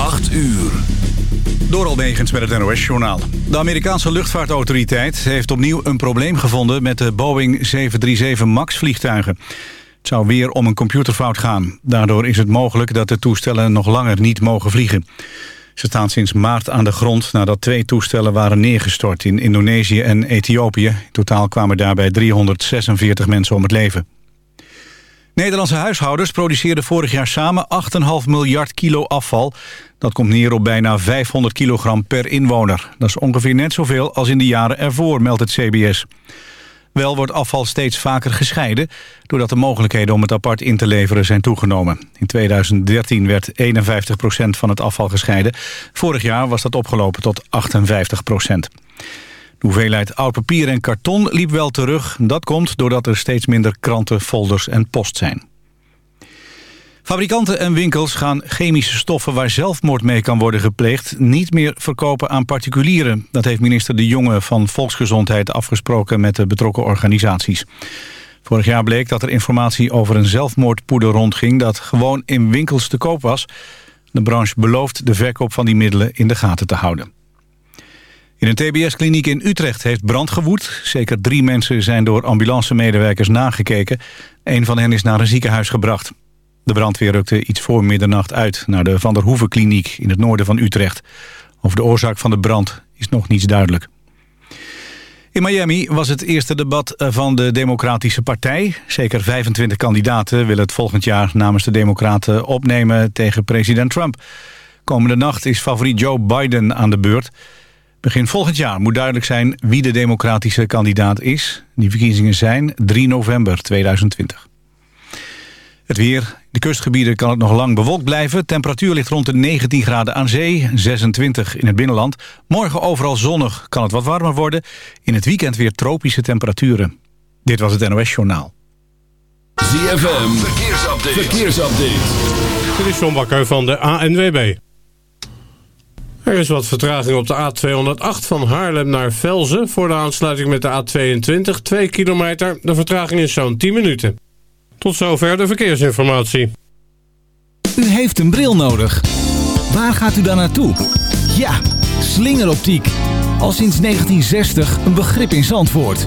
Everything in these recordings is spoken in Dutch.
8 uur. Door Almegens met het NOS-journaal. De Amerikaanse luchtvaartautoriteit heeft opnieuw een probleem gevonden... met de Boeing 737 MAX-vliegtuigen. Het zou weer om een computerfout gaan. Daardoor is het mogelijk dat de toestellen nog langer niet mogen vliegen. Ze staan sinds maart aan de grond nadat twee toestellen waren neergestort... in Indonesië en Ethiopië. In totaal kwamen daarbij 346 mensen om het leven. Nederlandse huishoudens produceerden vorig jaar samen 8,5 miljard kilo afval. Dat komt neer op bijna 500 kilogram per inwoner. Dat is ongeveer net zoveel als in de jaren ervoor, meldt het CBS. Wel wordt afval steeds vaker gescheiden... doordat de mogelijkheden om het apart in te leveren zijn toegenomen. In 2013 werd 51% van het afval gescheiden. Vorig jaar was dat opgelopen tot 58 de hoeveelheid oud papier en karton liep wel terug. Dat komt doordat er steeds minder kranten, folders en post zijn. Fabrikanten en winkels gaan chemische stoffen waar zelfmoord mee kan worden gepleegd... niet meer verkopen aan particulieren. Dat heeft minister De Jonge van Volksgezondheid afgesproken met de betrokken organisaties. Vorig jaar bleek dat er informatie over een zelfmoordpoeder rondging... dat gewoon in winkels te koop was. De branche belooft de verkoop van die middelen in de gaten te houden. In een tbs-kliniek in Utrecht heeft brand gewoed. Zeker drie mensen zijn door ambulancemedewerkers nagekeken. Een van hen is naar een ziekenhuis gebracht. De brandweer rukte iets voor middernacht uit... naar de Van der Hoeven kliniek in het noorden van Utrecht. Over de oorzaak van de brand is nog niets duidelijk. In Miami was het eerste debat van de Democratische Partij. Zeker 25 kandidaten willen het volgend jaar namens de Democraten opnemen tegen president Trump. Komende nacht is favoriet Joe Biden aan de beurt... Begin volgend jaar moet duidelijk zijn wie de democratische kandidaat is. Die verkiezingen zijn 3 november 2020. Het weer. De kustgebieden kan het nog lang bewolkt blijven. Temperatuur ligt rond de 19 graden aan zee, 26 in het binnenland. Morgen overal zonnig, kan het wat warmer worden. In het weekend weer tropische temperaturen. Dit was het NOS Journaal. ZFM, verkeersupdate. verkeersupdate. Dit is John Bakker van de ANWB. Er is wat vertraging op de A208 van Haarlem naar Velzen... voor de aansluiting met de A22, 2 kilometer. De vertraging is zo'n 10 minuten. Tot zover de verkeersinformatie. U heeft een bril nodig. Waar gaat u dan naartoe? Ja, slingeroptiek. Al sinds 1960 een begrip in Zandvoort.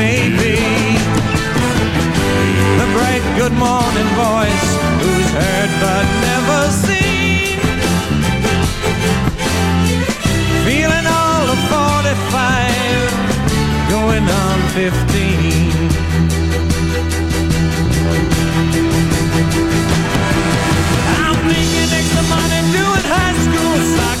May be. The bright good morning voice who's heard but never seen. Feeling all of 45, going on 15. I'm making extra money doing high school sock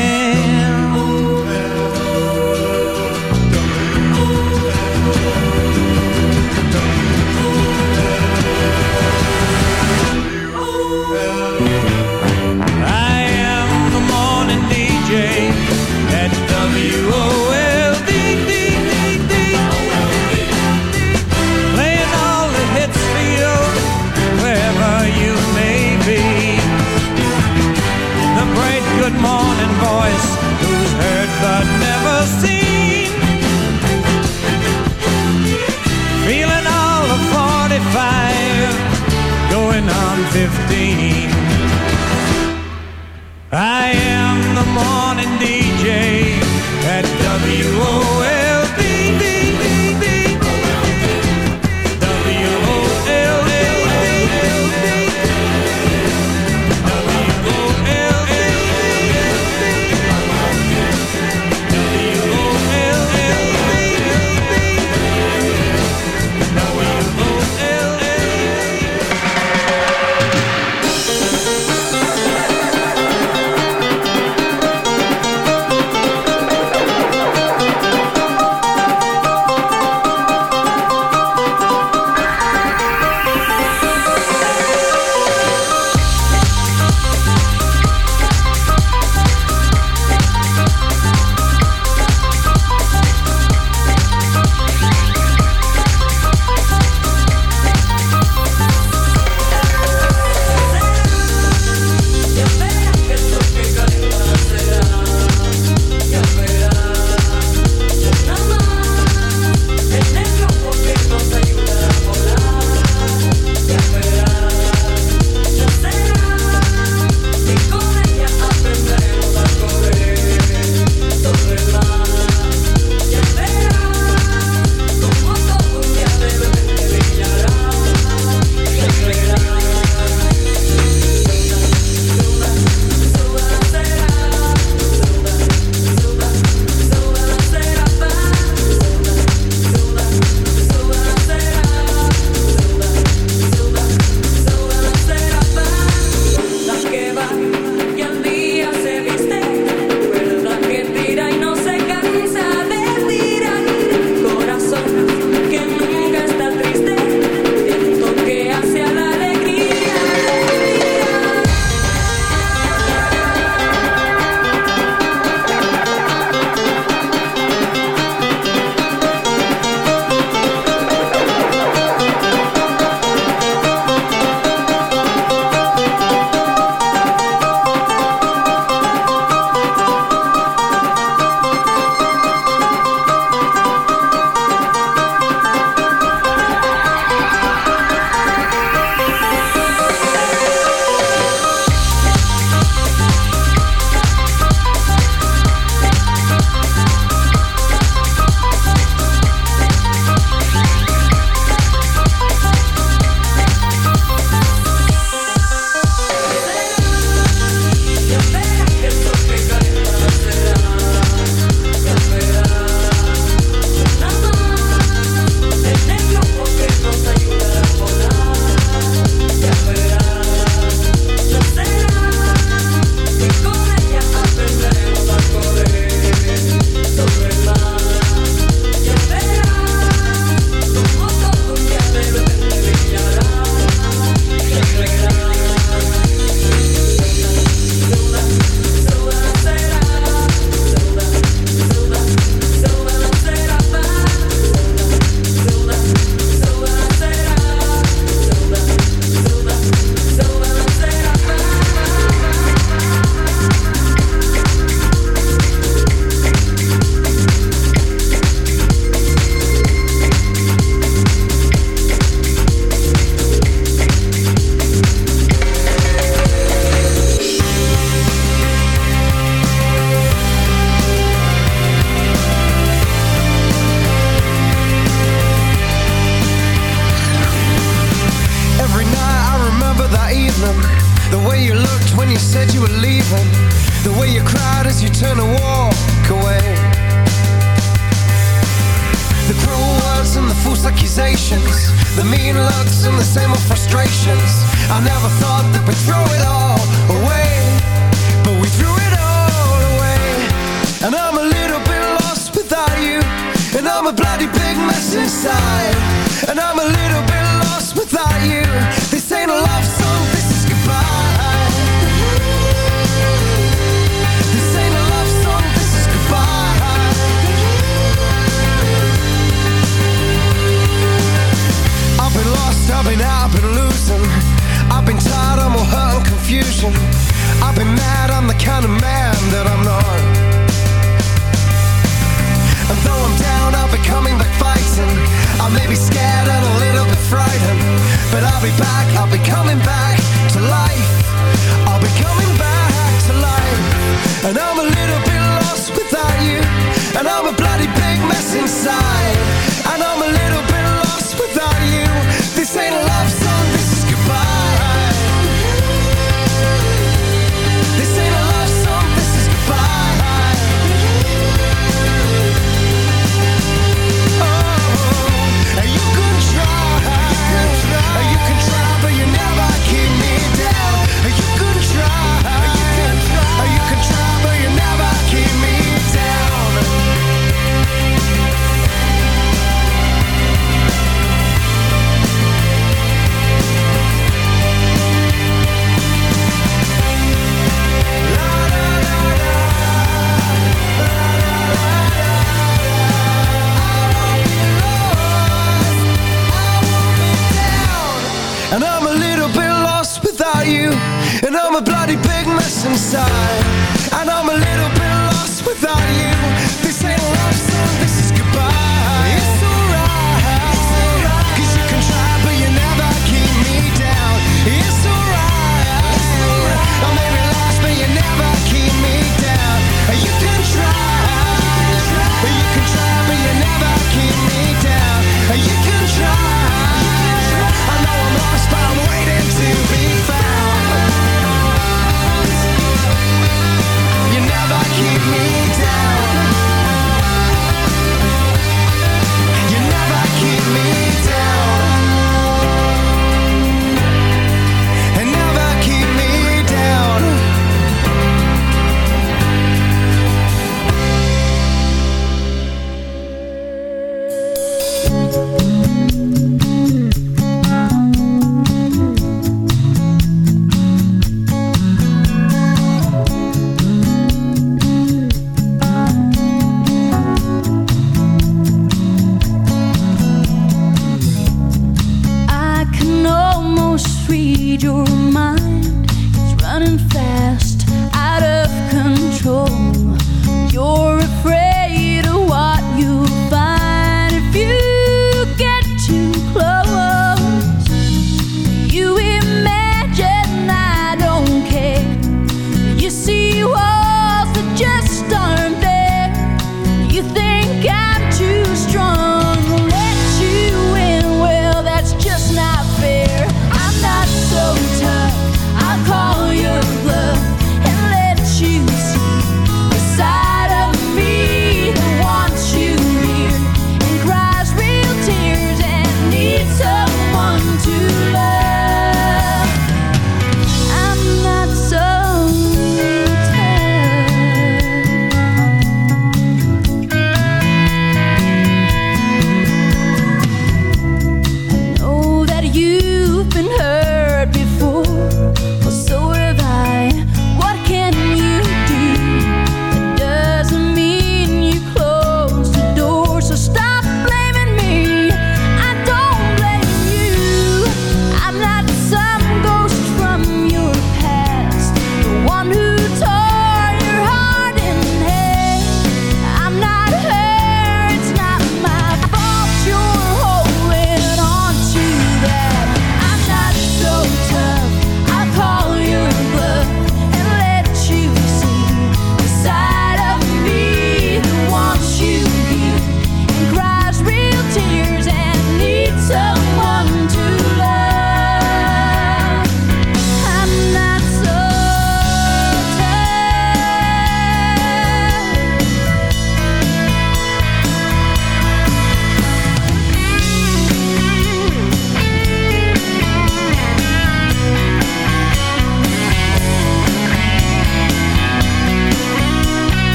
50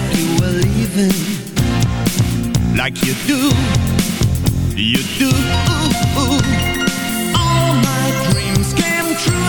that you were leaving. Like you do. You do. All my dreams came true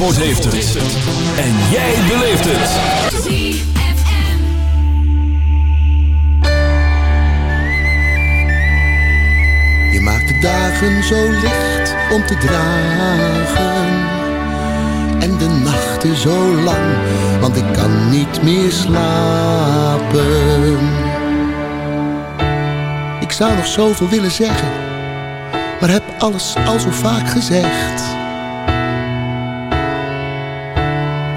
Zandvoort heeft het. En jij beleeft het. Je maakt de dagen zo licht om te dragen. En de nachten zo lang, want ik kan niet meer slapen. Ik zou nog zoveel willen zeggen, maar heb alles al zo vaak gezegd.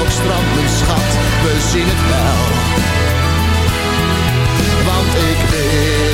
ook strandt, mijn schat, we zien het wel. Want ik wil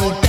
golpe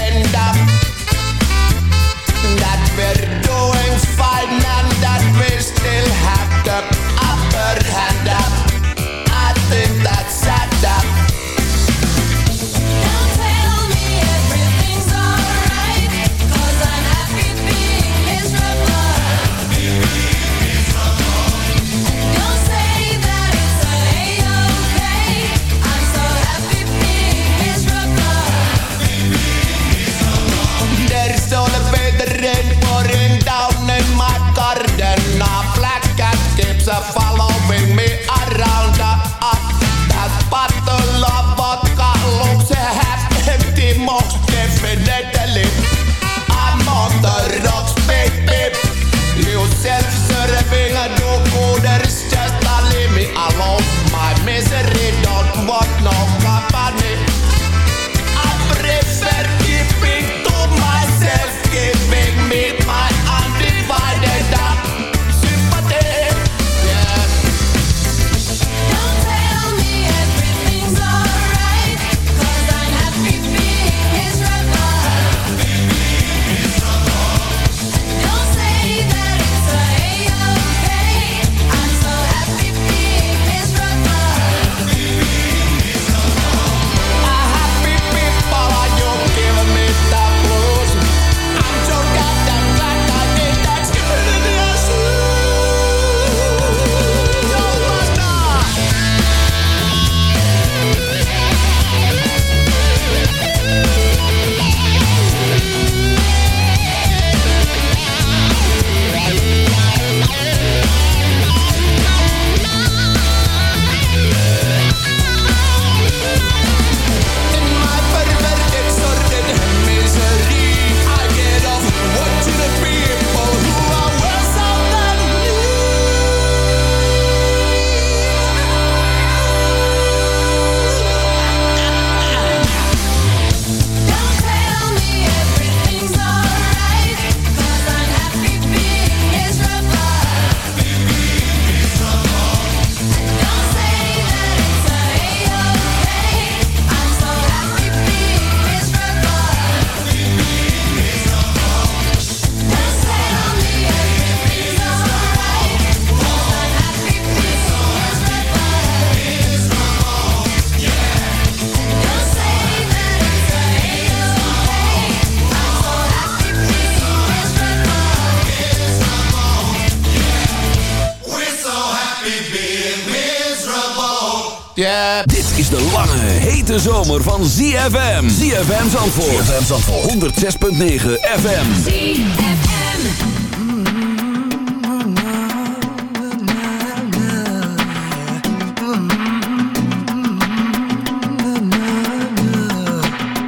hete zomer van ZFM. ZFM Zandvoort. ZFM Zandvoort. 106.9 FM. ZFM.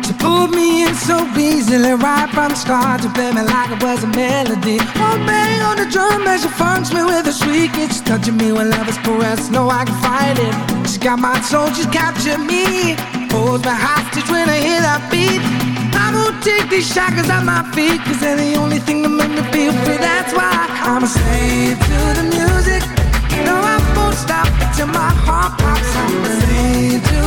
She pulled me in so easily right from the start. To play me like it was a melody. One bang on the drum as she funks me with a shriek. It's touching me when love is caressed. No, I can fight it. She got my soul, she's captured me Holds me hostage when I hear that beat. I won't take these shackles off my feet, cause they're the only thing that make me feel free. That's why I'm a slave to the music. No, I won't stop till my heart pops. I'm a slave to